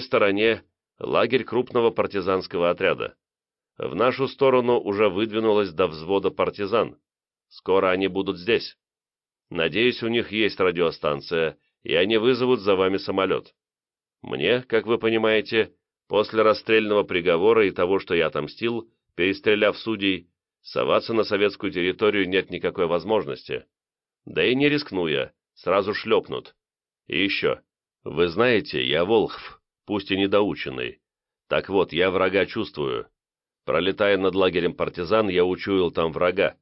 стороне лагерь крупного партизанского отряда. В нашу сторону уже выдвинулось до взвода партизан. Скоро они будут здесь. Надеюсь, у них есть радиостанция, и они вызовут за вами самолет. Мне, как вы понимаете, после расстрельного приговора и того, что я отомстил, перестреляв судей, соваться на советскую территорию нет никакой возможности. Да и не рискну я, сразу шлепнут. И еще. Вы знаете, я Волхв, пусть и недоученный. Так вот, я врага чувствую. Пролетая над лагерем партизан, я учуял там врага.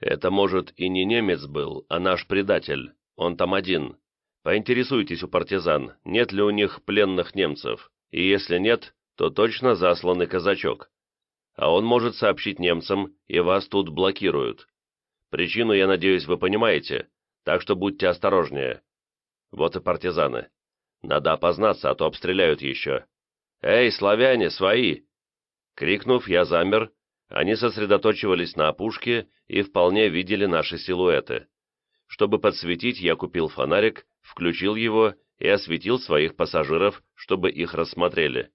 Это, может, и не немец был, а наш предатель. Он там один. Поинтересуйтесь у партизан, нет ли у них пленных немцев, и если нет, то точно засланный казачок. А он может сообщить немцам, и вас тут блокируют. Причину, я надеюсь, вы понимаете, так что будьте осторожнее. Вот и партизаны. Надо опознаться, а то обстреляют еще. «Эй, славяне, свои!» Крикнув, я замер, они сосредоточивались на опушке и вполне видели наши силуэты. Чтобы подсветить, я купил фонарик, включил его и осветил своих пассажиров, чтобы их рассмотрели.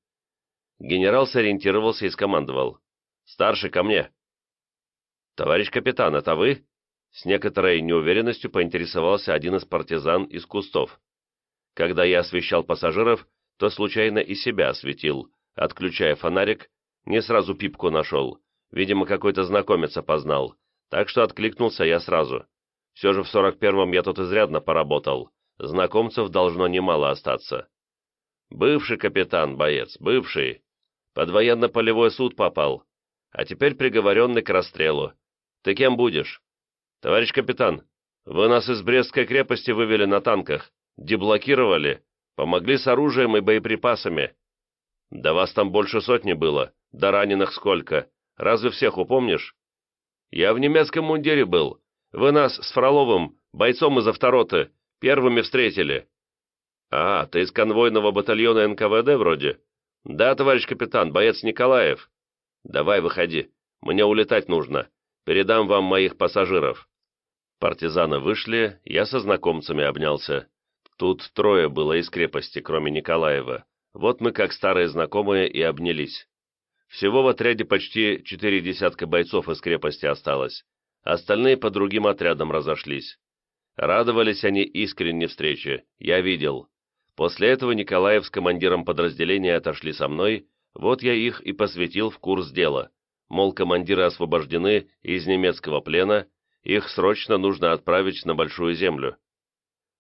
Генерал сориентировался и скомандовал. «Старший, ко мне!» «Товарищ капитан, это вы?» С некоторой неуверенностью поинтересовался один из партизан из кустов. Когда я освещал пассажиров, то случайно и себя осветил, отключая фонарик, не сразу пипку нашел, видимо, какой-то знакомец опознал, так что откликнулся я сразу. Все же в сорок первом я тут изрядно поработал, знакомцев должно немало остаться. Бывший капитан, боец, бывший. Под военно-полевой суд попал, а теперь приговоренный к расстрелу. Ты кем будешь? Товарищ капитан, вы нас из Брестской крепости вывели на танках, деблокировали, помогли с оружием и боеприпасами. Да вас там больше сотни было, да раненых сколько. Разве всех упомнишь? Я в немецком мундире был. Вы нас с Фроловым, бойцом из автороты, первыми встретили. А, ты из конвойного батальона НКВД вроде? Да, товарищ капитан, боец Николаев. Давай, выходи. Мне улетать нужно. Передам вам моих пассажиров. Партизаны вышли, я со знакомцами обнялся. Тут трое было из крепости, кроме Николаева. Вот мы, как старые знакомые, и обнялись. Всего в отряде почти четыре десятка бойцов из крепости осталось. Остальные по другим отрядам разошлись. Радовались они искренне встрече, я видел. После этого Николаев с командиром подразделения отошли со мной, вот я их и посвятил в курс дела. Мол, командиры освобождены из немецкого плена, их срочно нужно отправить на Большую Землю.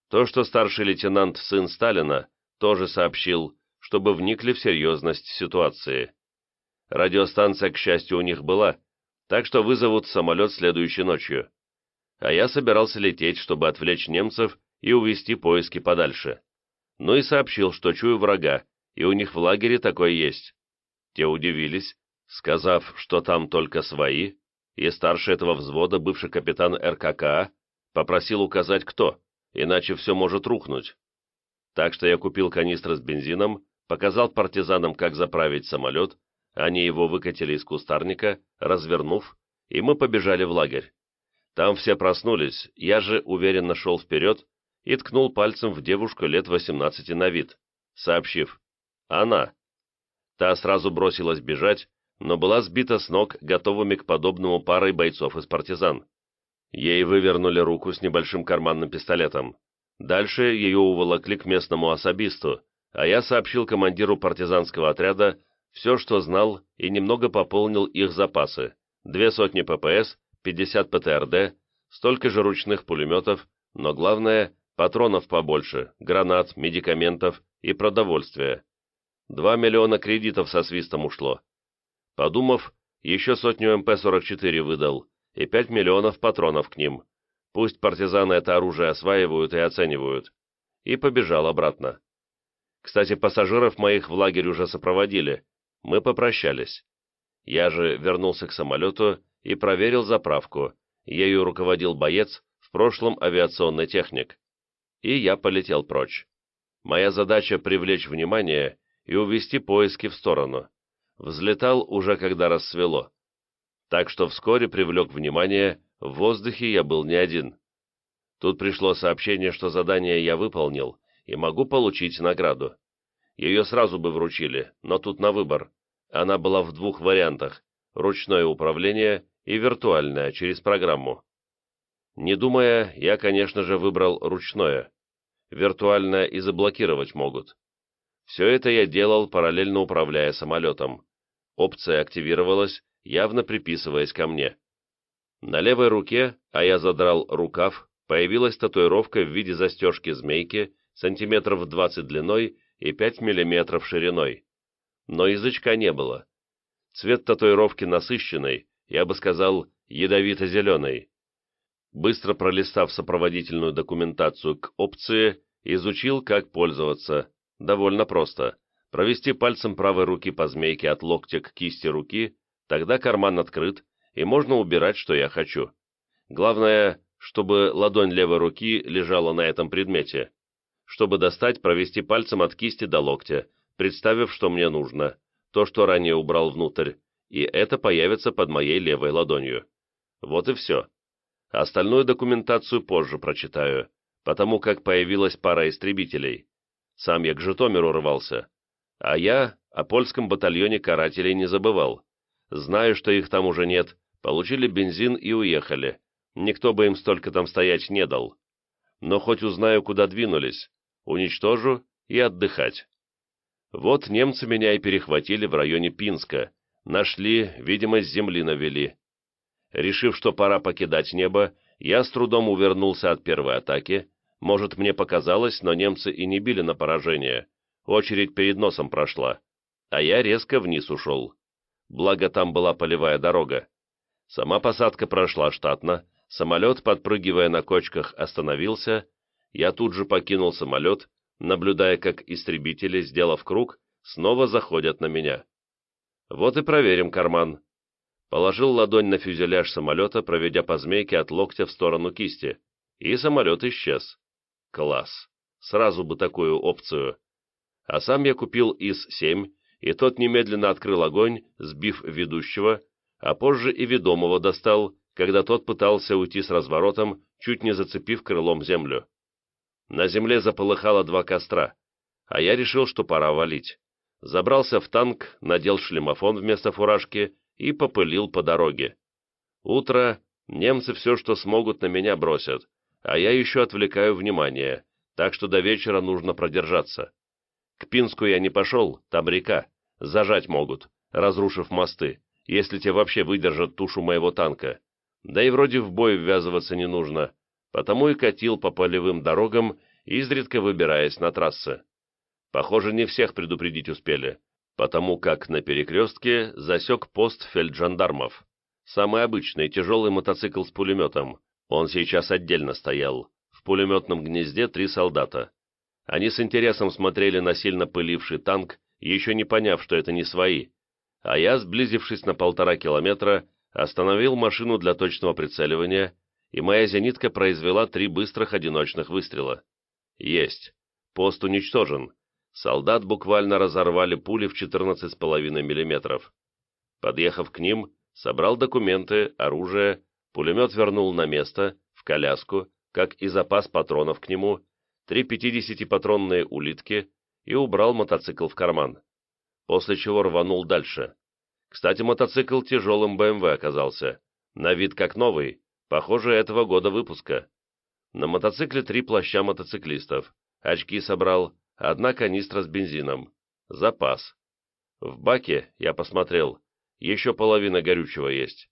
То, что старший лейтенант, сын Сталина, тоже сообщил, чтобы вникли в серьезность ситуации. Радиостанция, к счастью, у них была, так что вызовут самолет следующей ночью. А я собирался лететь, чтобы отвлечь немцев и увести поиски подальше. Ну и сообщил, что чую врага, и у них в лагере такое есть. Те удивились, сказав, что там только свои, и старший этого взвода, бывший капитан РККА, попросил указать кто иначе все может рухнуть. Так что я купил канистры с бензином, показал партизанам, как заправить самолет, они его выкатили из кустарника, развернув, и мы побежали в лагерь. Там все проснулись, я же уверенно шел вперед и ткнул пальцем в девушку лет 18 на вид, сообщив «Она». Та сразу бросилась бежать, но была сбита с ног готовыми к подобному парой бойцов из партизан. Ей вывернули руку с небольшим карманным пистолетом. Дальше ее уволокли к местному особисту, а я сообщил командиру партизанского отряда все, что знал, и немного пополнил их запасы. Две сотни ППС, 50 ПТРД, столько же ручных пулеметов, но главное – патронов побольше, гранат, медикаментов и продовольствия. Два миллиона кредитов со свистом ушло. Подумав, еще сотню МП-44 выдал, и 5 миллионов патронов к ним. Пусть партизаны это оружие осваивают и оценивают. И побежал обратно. Кстати, пассажиров моих в лагерь уже сопроводили. Мы попрощались. Я же вернулся к самолету и проверил заправку. Ею руководил боец, в прошлом авиационный техник. И я полетел прочь. Моя задача — привлечь внимание и увести поиски в сторону. Взлетал уже когда рассвело так что вскоре привлек внимание, в воздухе я был не один. Тут пришло сообщение, что задание я выполнил, и могу получить награду. Ее сразу бы вручили, но тут на выбор. Она была в двух вариантах – ручное управление и виртуальное, через программу. Не думая, я, конечно же, выбрал ручное. Виртуальное и заблокировать могут. Все это я делал, параллельно управляя самолетом. Опция активировалась, явно приписываясь ко мне. На левой руке, а я задрал рукав, появилась татуировка в виде застежки змейки, сантиметров 20 длиной и 5 миллиметров шириной. Но язычка не было. Цвет татуировки насыщенный, я бы сказал, ядовито-зеленый. Быстро пролистав сопроводительную документацию к опции, изучил, как пользоваться. Довольно просто. Провести пальцем правой руки по змейке от локтя к кисти руки, тогда карман открыт, и можно убирать, что я хочу. Главное, чтобы ладонь левой руки лежала на этом предмете. Чтобы достать, провести пальцем от кисти до локтя, представив, что мне нужно, то, что ранее убрал внутрь, и это появится под моей левой ладонью. Вот и все. Остальную документацию позже прочитаю, потому как появилась пара истребителей. Сам я к Житомиру рвался. А я о польском батальоне карателей не забывал. Знаю, что их там уже нет, получили бензин и уехали. Никто бы им столько там стоять не дал. Но хоть узнаю, куда двинулись, уничтожу и отдыхать. Вот немцы меня и перехватили в районе Пинска, нашли, видимо, с земли навели. Решив, что пора покидать небо, я с трудом увернулся от первой атаки, может, мне показалось, но немцы и не били на поражение, очередь перед носом прошла, а я резко вниз ушел. Благо, там была полевая дорога. Сама посадка прошла штатно, самолет, подпрыгивая на кочках, остановился, я тут же покинул самолет, наблюдая, как истребители, сделав круг, снова заходят на меня. Вот и проверим карман. Положил ладонь на фюзеляж самолета, проведя по змейке от локтя в сторону кисти, и самолет исчез. Класс. Сразу бы такую опцию. А сам я купил ИС-7, и тот немедленно открыл огонь, сбив ведущего, а позже и ведомого достал, когда тот пытался уйти с разворотом, чуть не зацепив крылом землю. На земле заполыхало два костра, а я решил, что пора валить. Забрался в танк, надел шлемофон вместо фуражки и попылил по дороге. Утро, немцы все, что смогут, на меня бросят, а я еще отвлекаю внимание, так что до вечера нужно продержаться. К Пинску я не пошел, там река, зажать могут, разрушив мосты, если те вообще выдержат тушу моего танка. Да и вроде в бой ввязываться не нужно, потому и катил по полевым дорогам, изредка выбираясь на трассы. Похоже, не всех предупредить успели, потому как на перекрестке засек пост фельджандармов. Самый обычный тяжелый мотоцикл с пулеметом. Он сейчас отдельно стоял. В пулеметном гнезде три солдата. Они с интересом смотрели на сильно пыливший танк, еще не поняв, что это не свои. А я, сблизившись на полтора километра, остановил машину для точного прицеливания, и моя зенитка произвела три быстрых одиночных выстрела. Есть. Пост уничтожен. Солдат буквально разорвали пули в 14,5 мм. Подъехав к ним, собрал документы, оружие, пулемет вернул на место, в коляску, как и запас патронов к нему, три 50-патронные улитки и убрал мотоцикл в карман. После чего рванул дальше. Кстати, мотоцикл тяжелым БМВ оказался. На вид как новый, похоже, этого года выпуска. На мотоцикле три плаща мотоциклистов. Очки собрал, одна канистра с бензином. Запас. В баке, я посмотрел, еще половина горючего есть.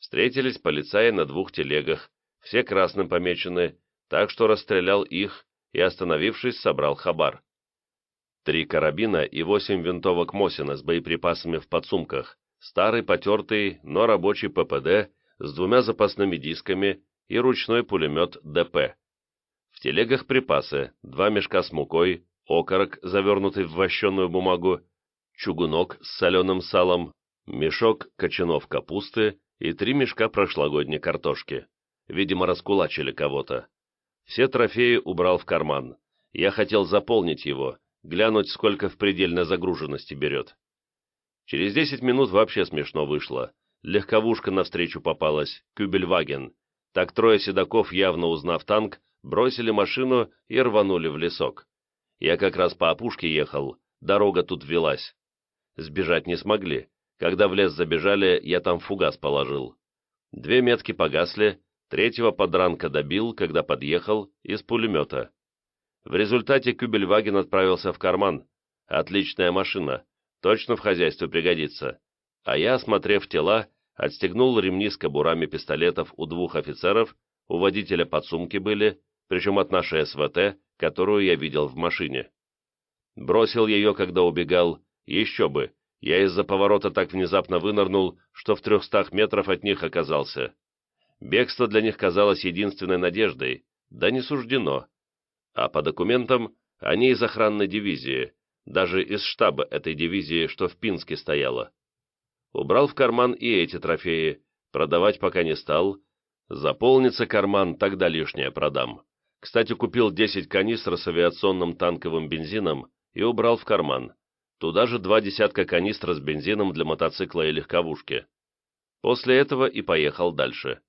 Встретились полицаи на двух телегах, все красным помечены, так что расстрелял их и, остановившись, собрал хабар. Три карабина и восемь винтовок Мосина с боеприпасами в подсумках, старый потертый, но рабочий ППД с двумя запасными дисками и ручной пулемет ДП. В телегах припасы, два мешка с мукой, окорок, завернутый в вощеную бумагу, чугунок с соленым салом, мешок кочанов капусты и три мешка прошлогодней картошки. Видимо, раскулачили кого-то. Все трофеи убрал в карман. Я хотел заполнить его, глянуть, сколько в предельной загруженности берет. Через десять минут вообще смешно вышло. Легковушка навстречу попалась, Кюбельваген. Так трое седаков, явно узнав танк, бросили машину и рванули в лесок. Я как раз по опушке ехал, дорога тут велась. Сбежать не смогли. Когда в лес забежали, я там фугас положил. Две метки погасли, третьего подранка добил, когда подъехал, из пулемета. В результате Кюбельваген отправился в карман. Отличная машина, точно в хозяйстве пригодится. А я, осмотрев тела, отстегнул ремни с кобурами пистолетов у двух офицеров, у водителя подсумки были, причем от нашей СВТ, которую я видел в машине. Бросил ее, когда убегал, еще бы, я из-за поворота так внезапно вынырнул, что в трехстах метров от них оказался. Бегство для них казалось единственной надеждой, да не суждено. А по документам они из охранной дивизии, даже из штаба этой дивизии, что в Пинске стояла. Убрал в карман и эти трофеи, продавать пока не стал. Заполнится карман, тогда лишнее продам. Кстати, купил 10 канистр с авиационным танковым бензином и убрал в карман. Туда же два десятка канистр с бензином для мотоцикла и легковушки. После этого и поехал дальше.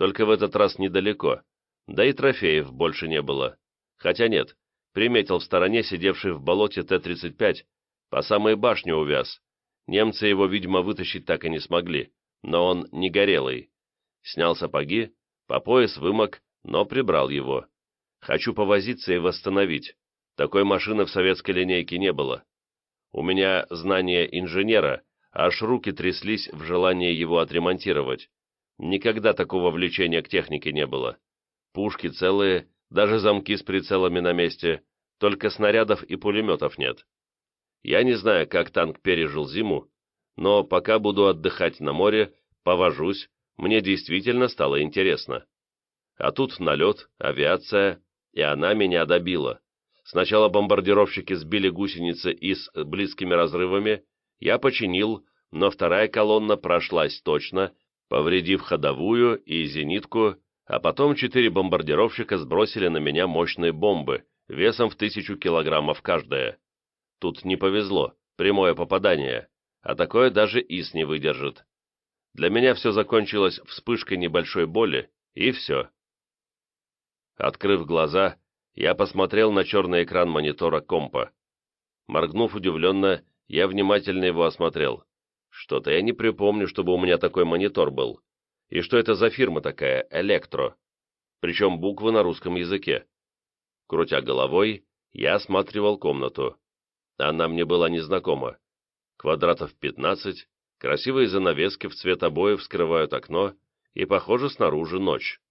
Только в этот раз недалеко, да и трофеев больше не было. Хотя нет, приметил в стороне сидевший в болоте Т-35, по самой башне увяз. Немцы его, видимо, вытащить так и не смогли, но он не горелый. Снял сапоги, по пояс вымок, но прибрал его. Хочу повозиться и восстановить. Такой машины в советской линейке не было. У меня знание инженера, аж руки тряслись в желании его отремонтировать. Никогда такого влечения к технике не было. Пушки целые, даже замки с прицелами на месте, только снарядов и пулеметов нет. Я не знаю, как танк пережил зиму, но пока буду отдыхать на море, повожусь, мне действительно стало интересно. А тут налет, авиация, и она меня добила. Сначала бомбардировщики сбили гусеницы и с близкими разрывами, я починил, но вторая колонна прошлась точно, повредив ходовую и зенитку, а потом четыре бомбардировщика сбросили на меня мощные бомбы, весом в тысячу килограммов каждая. Тут не повезло, прямое попадание, а такое даже ИС не выдержит. Для меня все закончилось вспышкой небольшой боли, и все. Открыв глаза, я посмотрел на черный экран монитора компа. Моргнув удивленно, я внимательно его осмотрел. Что-то я не припомню, чтобы у меня такой монитор был. И что это за фирма такая, Электро? Причем буквы на русском языке. Крутя головой, я осматривал комнату. Она мне была незнакома. Квадратов 15, красивые занавески в цвет обоев скрывают окно, и, похоже, снаружи ночь.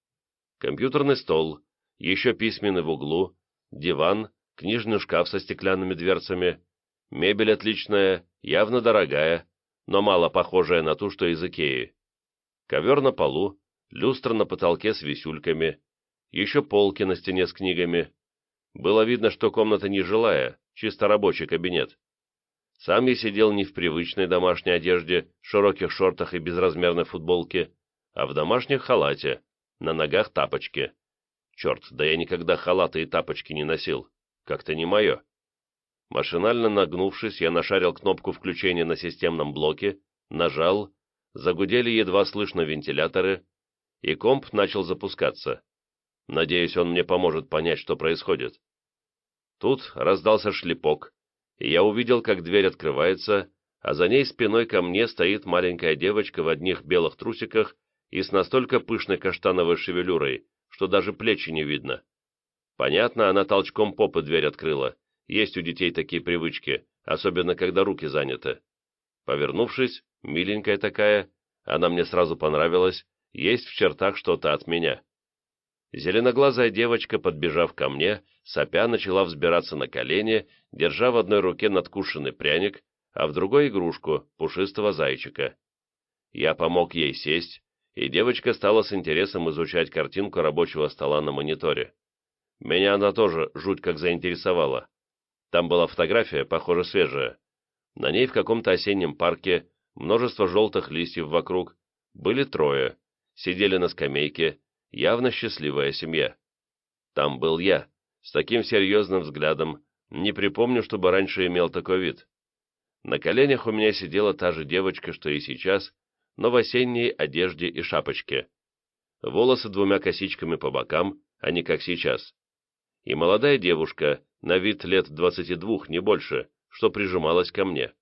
Компьютерный стол, еще письменный в углу, диван, книжный шкаф со стеклянными дверцами, мебель отличная, явно дорогая, но мало похожая на ту, что из Икеи. Ковер на полу, люстра на потолке с висюльками, еще полки на стене с книгами. Было видно, что комната не жилая, чисто рабочий кабинет. Сам я сидел не в привычной домашней одежде, широких шортах и безразмерной футболке, а в домашнем халате, на ногах тапочки. Черт, да я никогда халаты и тапочки не носил. Как-то не мое. Машинально нагнувшись, я нашарил кнопку включения на системном блоке, нажал, загудели едва слышно вентиляторы, и комп начал запускаться. Надеюсь, он мне поможет понять, что происходит. Тут раздался шлепок, и я увидел, как дверь открывается, а за ней спиной ко мне стоит маленькая девочка в одних белых трусиках и с настолько пышной каштановой шевелюрой, что даже плечи не видно. Понятно, она толчком попы дверь открыла. Есть у детей такие привычки, особенно когда руки заняты. Повернувшись, миленькая такая, она мне сразу понравилась, есть в чертах что-то от меня. Зеленоглазая девочка, подбежав ко мне, сопя начала взбираться на колени, держа в одной руке надкушенный пряник, а в другой игрушку, пушистого зайчика. Я помог ей сесть, и девочка стала с интересом изучать картинку рабочего стола на мониторе. Меня она тоже жуть как заинтересовала. Там была фотография, похоже, свежая. На ней в каком-то осеннем парке, множество желтых листьев вокруг, были трое, сидели на скамейке, явно счастливая семья. Там был я, с таким серьезным взглядом, не припомню, чтобы раньше имел такой вид. На коленях у меня сидела та же девочка, что и сейчас, но в осенней одежде и шапочке. Волосы двумя косичками по бокам, а не как сейчас. И молодая девушка, на вид лет двадцати двух, не больше, что прижималась ко мне.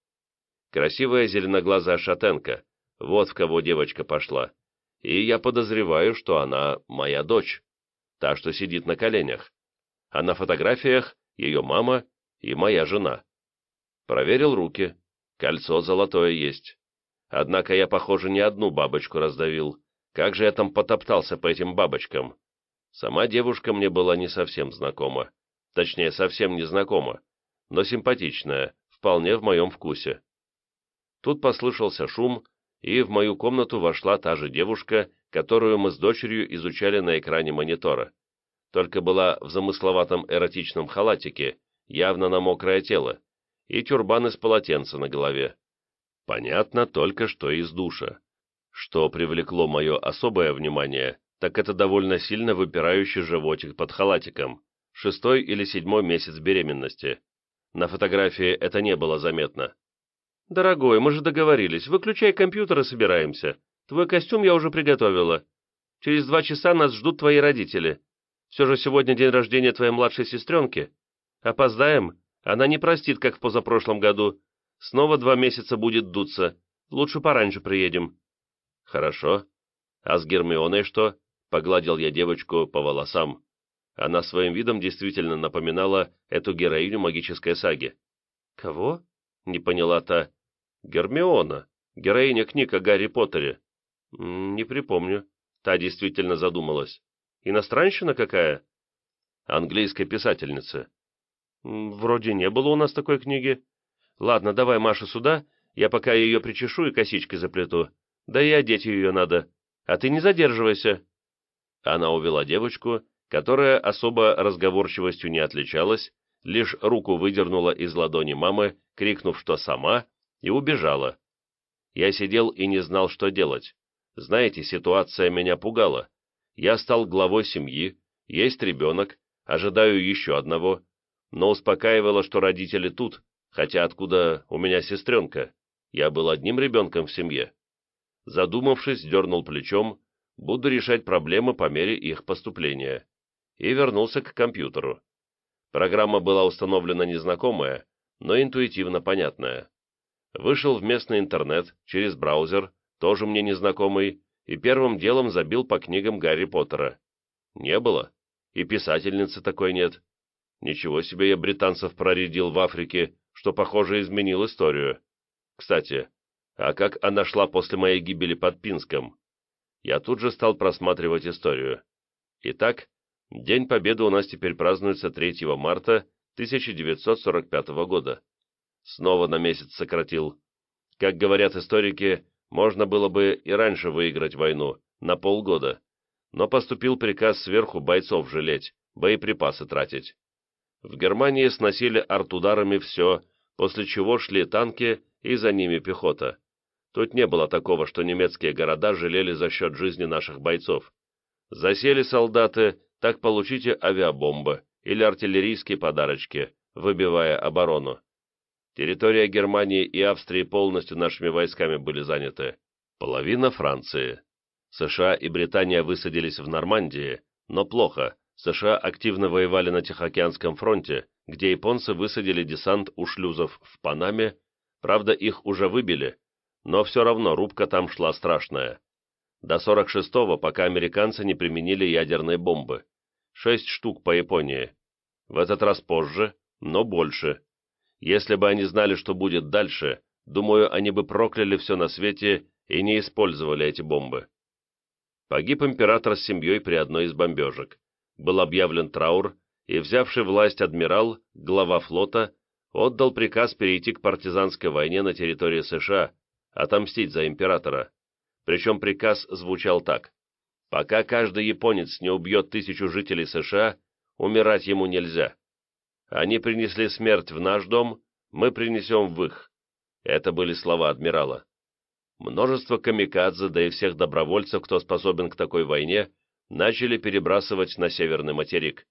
Красивая зеленоглазая шатенка, вот в кого девочка пошла. И я подозреваю, что она моя дочь, та, что сидит на коленях. А на фотографиях ее мама и моя жена. Проверил руки, кольцо золотое есть. Однако я, похоже, не одну бабочку раздавил. Как же я там потоптался по этим бабочкам? Сама девушка мне была не совсем знакома. Точнее, совсем не знакома, но симпатичная, вполне в моем вкусе. Тут послышался шум, и в мою комнату вошла та же девушка, которую мы с дочерью изучали на экране монитора. Только была в замысловатом эротичном халатике, явно на мокрое тело, и тюрбан из полотенца на голове. Понятно только, что из душа. Что привлекло мое особое внимание, так это довольно сильно выпирающий животик под халатиком, шестой или седьмой месяц беременности. На фотографии это не было заметно. «Дорогой, мы же договорились, выключай компьютер и собираемся. Твой костюм я уже приготовила. Через два часа нас ждут твои родители. Все же сегодня день рождения твоей младшей сестренки. Опоздаем, она не простит, как в позапрошлом году. Снова два месяца будет дуться. Лучше пораньше приедем». «Хорошо. А с Гермионой что?» — погладил я девочку по волосам. Она своим видом действительно напоминала эту героиню магической саги. «Кого?» — не поняла та. Гермиона, героиня книг о Гарри Поттере. Не припомню. Та действительно задумалась. Иностранщина какая? Английская писательница. Вроде не было у нас такой книги. Ладно, давай Машу сюда, я пока ее причешу и косичкой заплету. Да и одеть ее надо. А ты не задерживайся. Она увела девочку, которая особо разговорчивостью не отличалась, лишь руку выдернула из ладони мамы, крикнув, что сама, и убежала. Я сидел и не знал, что делать. Знаете, ситуация меня пугала. Я стал главой семьи, есть ребенок, ожидаю еще одного, но успокаивало, что родители тут, хотя откуда у меня сестренка? Я был одним ребенком в семье. Задумавшись, дернул плечом, буду решать проблемы по мере их поступления. И вернулся к компьютеру. Программа была установлена незнакомая, но интуитивно понятная. Вышел в местный интернет, через браузер, тоже мне незнакомый, и первым делом забил по книгам Гарри Поттера. Не было. И писательницы такой нет. Ничего себе я британцев проредил в Африке, что, похоже, изменил историю. Кстати, а как она шла после моей гибели под Пинском? Я тут же стал просматривать историю. Итак, День Победы у нас теперь празднуется 3 марта 1945 года снова на месяц сократил. Как говорят историки, можно было бы и раньше выиграть войну, на полгода, но поступил приказ сверху бойцов жалеть, боеприпасы тратить. В Германии сносили артударами все, после чего шли танки и за ними пехота. Тут не было такого, что немецкие города жалели за счет жизни наших бойцов. Засели солдаты, так получите авиабомбы или артиллерийские подарочки, выбивая оборону. Территория Германии и Австрии полностью нашими войсками были заняты. Половина Франции. США и Британия высадились в Нормандии, но плохо. США активно воевали на Тихоокеанском фронте, где японцы высадили десант у шлюзов в Панаме, правда, их уже выбили, но все равно рубка там шла страшная. До 46-го, пока американцы не применили ядерные бомбы. Шесть штук по Японии. В этот раз позже, но больше. Если бы они знали, что будет дальше, думаю, они бы прокляли все на свете и не использовали эти бомбы. Погиб император с семьей при одной из бомбежек. Был объявлен траур, и взявший власть адмирал, глава флота, отдал приказ перейти к партизанской войне на территории США, отомстить за императора. Причем приказ звучал так. Пока каждый японец не убьет тысячу жителей США, умирать ему нельзя. Они принесли смерть в наш дом, мы принесем в их. Это были слова адмирала. Множество камикадзе, да и всех добровольцев, кто способен к такой войне, начали перебрасывать на северный материк.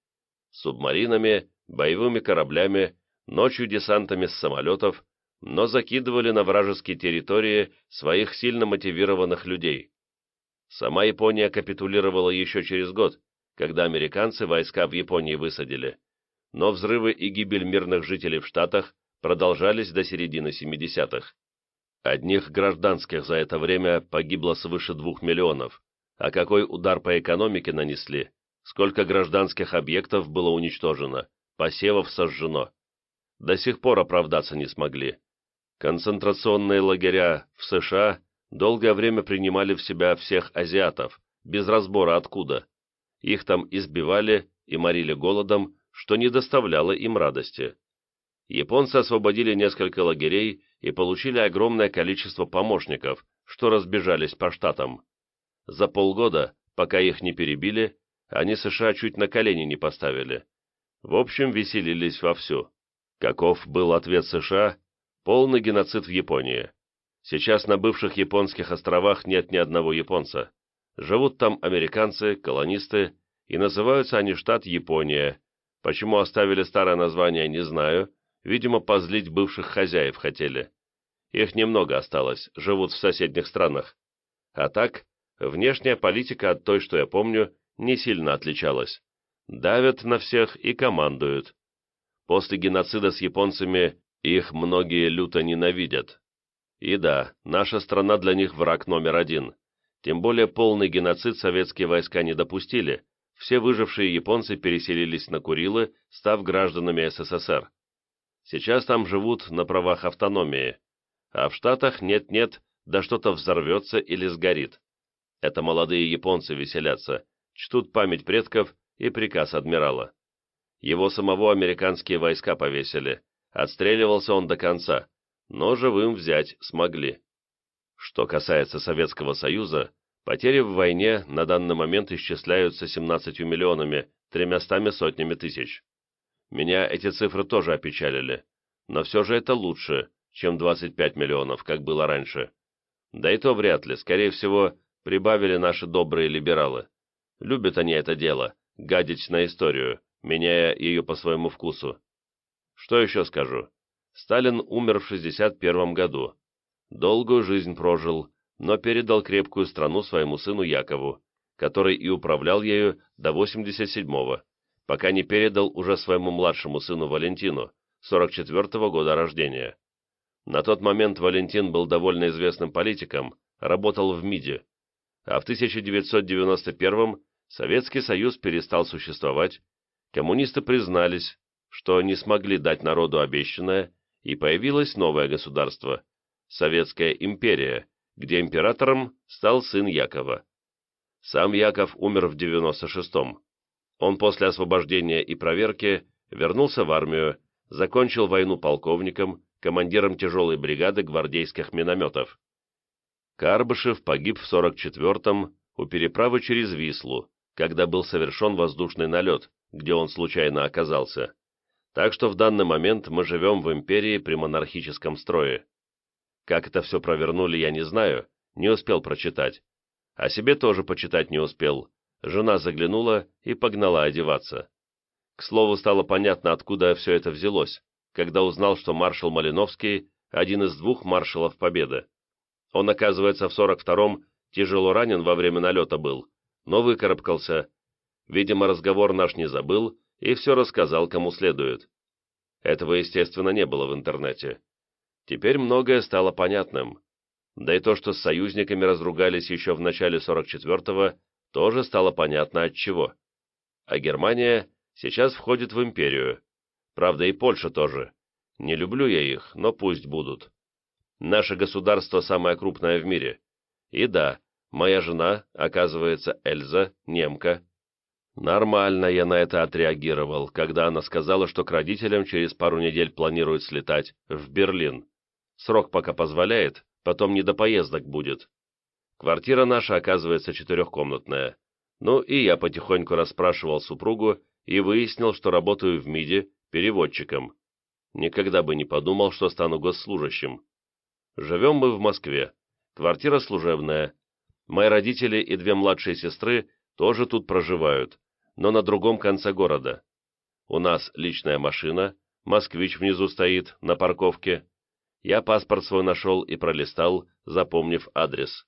Субмаринами, боевыми кораблями, ночью десантами с самолетов, но закидывали на вражеские территории своих сильно мотивированных людей. Сама Япония капитулировала еще через год, когда американцы войска в Японии высадили но взрывы и гибель мирных жителей в Штатах продолжались до середины 70-х. Одних гражданских за это время погибло свыше двух миллионов, а какой удар по экономике нанесли, сколько гражданских объектов было уничтожено, посевов сожжено. До сих пор оправдаться не смогли. Концентрационные лагеря в США долгое время принимали в себя всех азиатов, без разбора откуда. Их там избивали и морили голодом, что не доставляло им радости. Японцы освободили несколько лагерей и получили огромное количество помощников, что разбежались по штатам. За полгода, пока их не перебили, они США чуть на колени не поставили. В общем, веселились вовсю. Каков был ответ США? Полный геноцид в Японии. Сейчас на бывших японских островах нет ни одного японца. Живут там американцы, колонисты, и называются они штат Япония. Почему оставили старое название, не знаю, видимо, позлить бывших хозяев хотели. Их немного осталось, живут в соседних странах. А так, внешняя политика от той, что я помню, не сильно отличалась. Давят на всех и командуют. После геноцида с японцами их многие люто ненавидят. И да, наша страна для них враг номер один. Тем более полный геноцид советские войска не допустили, все выжившие японцы переселились на Курилы, став гражданами СССР. Сейчас там живут на правах автономии, а в Штатах нет-нет, да что-то взорвется или сгорит. Это молодые японцы веселятся, чтут память предков и приказ адмирала. Его самого американские войска повесили, отстреливался он до конца, но живым взять смогли. Что касается Советского Союза, потери в войне на данный момент исчисляются 17 миллионами, тремястами сотнями тысяч. Меня эти цифры тоже опечалили, но все же это лучше, чем 25 миллионов, как было раньше. Да и то вряд ли, скорее всего, прибавили наши добрые либералы. Любят они это дело, гадить на историю, меняя ее по своему вкусу. Что еще скажу? Сталин умер в 61 году. Долгую жизнь прожил, но передал крепкую страну своему сыну Якову, который и управлял ею до 87-го, пока не передал уже своему младшему сыну Валентину, 44-го года рождения. На тот момент Валентин был довольно известным политиком, работал в МИДе, а в 1991-м Советский Союз перестал существовать, коммунисты признались, что не смогли дать народу обещанное, и появилось новое государство – Советская империя, где императором стал сын Якова. Сам Яков умер в 96-м. Он после освобождения и проверки вернулся в армию, закончил войну полковником, командиром тяжелой бригады гвардейских минометов. Карбышев погиб в 44-м у переправы через Вислу, когда был совершен воздушный налет, где он случайно оказался. Так что в данный момент мы живем в империи при монархическом строе. Как это все провернули, я не знаю, не успел прочитать. О себе тоже почитать не успел. Жена заглянула и погнала одеваться. К слову, стало понятно, откуда все это взялось когда узнал, что маршал Малиновский – один из двух маршалов Победы. Он, оказывается, в 42-м тяжело ранен во время налета был, но выкарабкался. Видимо, разговор наш не забыл и все рассказал, кому следует. Этого, естественно, не было в интернете. Теперь многое стало понятным. Да и то, что с союзниками разругались еще в начале 44-го, тоже стало понятно от чего. А Германия сейчас входит в империю, Правда, и Польша тоже. Не люблю я их, но пусть будут. Наше государство самое крупное в мире. И да, моя жена, оказывается, Эльза, немка. Нормально я на это отреагировал, когда она сказала, что к родителям через пару недель планирует слетать в Берлин. Срок пока позволяет, потом не до поездок будет. Квартира наша, оказывается, четырехкомнатная. Ну и я потихоньку расспрашивал супругу и выяснил, что работаю в МИДе переводчиком. Никогда бы не подумал, что стану госслужащим. Живем мы в Москве. Квартира служебная. Мои родители и две младшие сестры тоже тут проживают, но на другом конце города. У нас личная машина, москвич внизу стоит, на парковке. Я паспорт свой нашел и пролистал, запомнив адрес.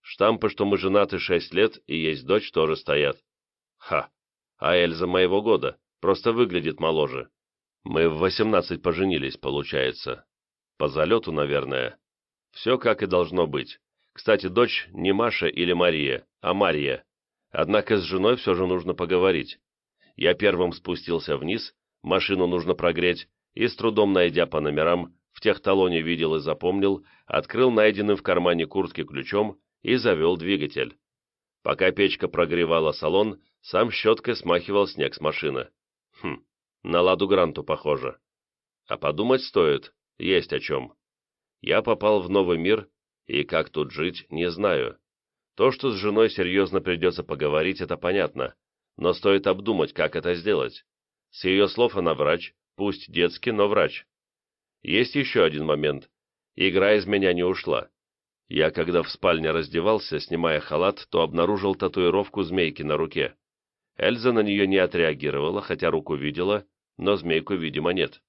Штампы, что мы женаты шесть лет и есть дочь, тоже стоят. Ха! А Эльза моего года. Просто выглядит моложе. Мы в восемнадцать поженились, получается. По залету, наверное. Все как и должно быть. Кстати, дочь не Маша или Мария, а Мария. Однако с женой все же нужно поговорить. Я первым спустился вниз, машину нужно прогреть, и с трудом найдя по номерам, в техталоне видел и запомнил, открыл найденным в кармане куртки ключом и завел двигатель. Пока печка прогревала салон, сам щеткой смахивал снег с машины. Хм, на ладу Гранту похоже. А подумать стоит, есть о чем. Я попал в новый мир, и как тут жить, не знаю. То, что с женой серьезно придется поговорить, это понятно, но стоит обдумать, как это сделать. С ее слов она врач, пусть детский, но врач. Есть еще один момент. Игра из меня не ушла. Я, когда в спальне раздевался, снимая халат, то обнаружил татуировку змейки на руке. Эльза на нее не отреагировала, хотя руку видела, но змейку, видимо, нет.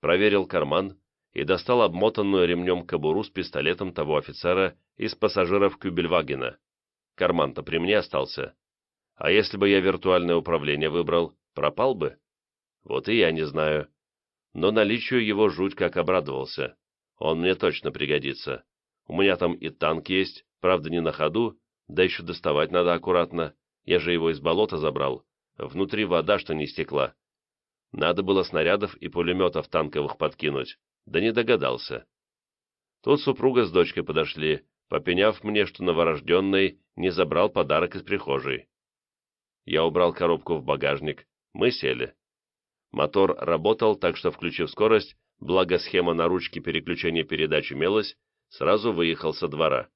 Проверил карман и достал обмотанную ремнем кобуру с пистолетом того офицера из пассажиров Кюбельвагена. Карман-то при мне остался. А если бы я виртуальное управление выбрал, пропал бы? Вот и я не знаю. Но наличию его жуть как обрадовался. Он мне точно пригодится. У меня там и танк есть, правда не на ходу, да еще доставать надо аккуратно. Я же его из болота забрал. Внутри вода, что не стекла. Надо было снарядов и пулеметов танковых подкинуть, да не догадался. Тут супруга с дочкой подошли, попеняв мне, что новорожденный не забрал подарок из прихожей. Я убрал коробку в багажник, мы сели. Мотор работал, так что, включив скорость, благо схема на ручке переключения передач имелась, сразу выехал со двора.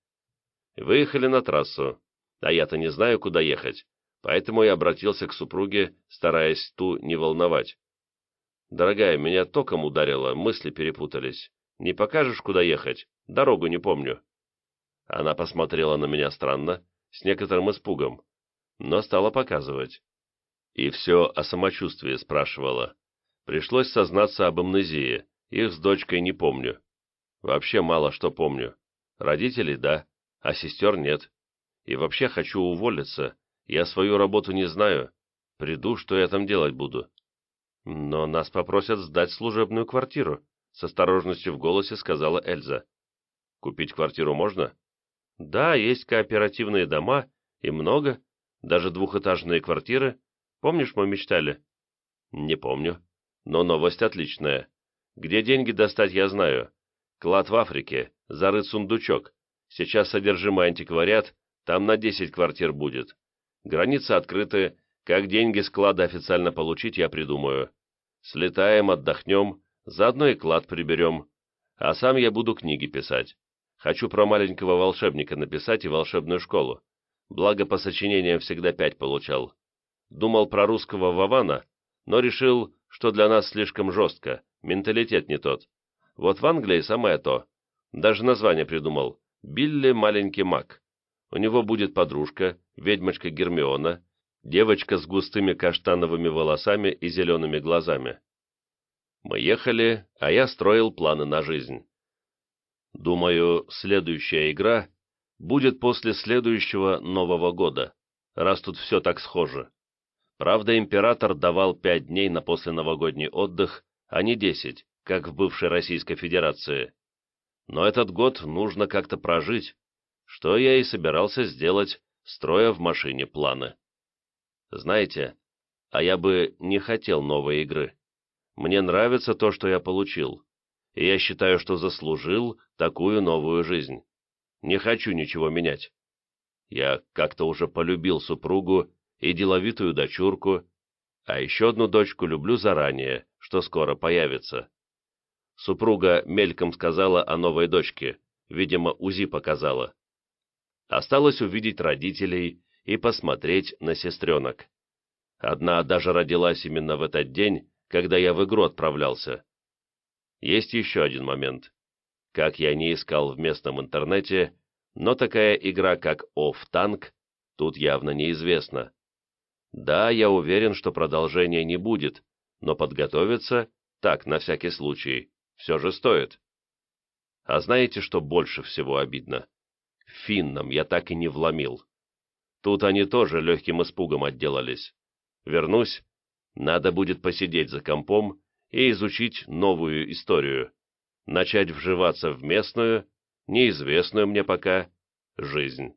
Выехали на трассу, а я-то не знаю, куда ехать, поэтому я обратился к супруге, стараясь ту не волновать. «Дорогая, меня током ударило, мысли перепутались. Не покажешь, куда ехать? Дорогу не помню». Она посмотрела на меня странно, с некоторым испугом, но стала показывать. И все о самочувствии спрашивала. Пришлось сознаться об амнезии, их с дочкой не помню. Вообще мало что помню. Родителей – да, а сестер нет. И вообще хочу уволиться, я свою работу не знаю. Приду, что я там делать буду. Но нас попросят сдать служебную квартиру, с осторожностью в голосе сказала Эльза. Купить квартиру можно? Да, есть кооперативные дома, и много, даже двухэтажные квартиры, Помнишь, мы мечтали?» «Не помню. Но новость отличная. Где деньги достать, я знаю. Клад в Африке, зарыт сундучок. Сейчас содержимое антиквариат, там на 10 квартир будет. Границы открыты, как деньги с клада официально получить, я придумаю. Слетаем, отдохнем, заодно и клад приберем. А сам я буду книги писать. Хочу про маленького волшебника написать и волшебную школу. Благо по сочинениям всегда пять получал. Думал про русского Вована, но решил, что для нас слишком жестко, менталитет не тот. Вот в Англии самое то. Даже название придумал. Билли маленький маг. У него будет подружка, ведьмочка Гермиона, девочка с густыми каштановыми волосами и зелеными глазами. Мы ехали, а я строил планы на жизнь. Думаю, следующая игра будет после следующего Нового года, раз тут все так схоже. Правда, император давал пять дней на посленовогодний отдых, а не десять, как в бывшей Российской Федерации. Но этот год нужно как-то прожить, что я и собирался сделать, строя в машине планы. Знаете, а я бы не хотел новой игры. Мне нравится то, что я получил, и я считаю, что заслужил такую новую жизнь. Не хочу ничего менять. Я как-то уже полюбил супругу и деловитую дочурку, а еще одну дочку люблю заранее, что скоро появится. Супруга мельком сказала о новой дочке, видимо, УЗИ показала. Осталось увидеть родителей и посмотреть на сестренок. Одна даже родилась именно в этот день, когда я в игру отправлялся. Есть еще один момент. Как я не искал в местном интернете, но такая игра, как Off Tank, тут явно неизвестна. Да, я уверен, что продолжения не будет, но подготовиться, так, на всякий случай, все же стоит. А знаете, что больше всего обидно? Финнам я так и не вломил. Тут они тоже легким испугом отделались. Вернусь, надо будет посидеть за компом и изучить новую историю, начать вживаться в местную, неизвестную мне пока, жизнь.